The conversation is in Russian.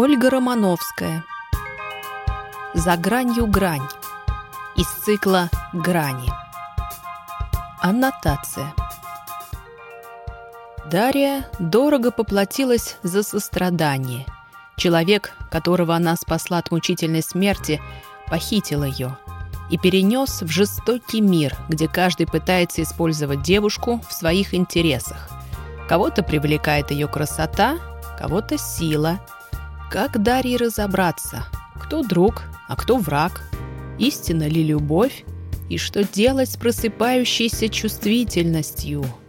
Ольга Романовская. За гранью грань. Из цикла «Грани». Аннотация. Дарья дорого поплатилась за сострадание. Человек, которого она спасла от мучительной смерти, похитил ее и перенес в жестокий мир, где каждый пытается использовать девушку в своих интересах. Кого-то привлекает ее красота, кого-то сила. Как Дарье разобраться, кто друг, а кто враг? Истинна ли любовь? И что делать с просыпающейся чувствительностью –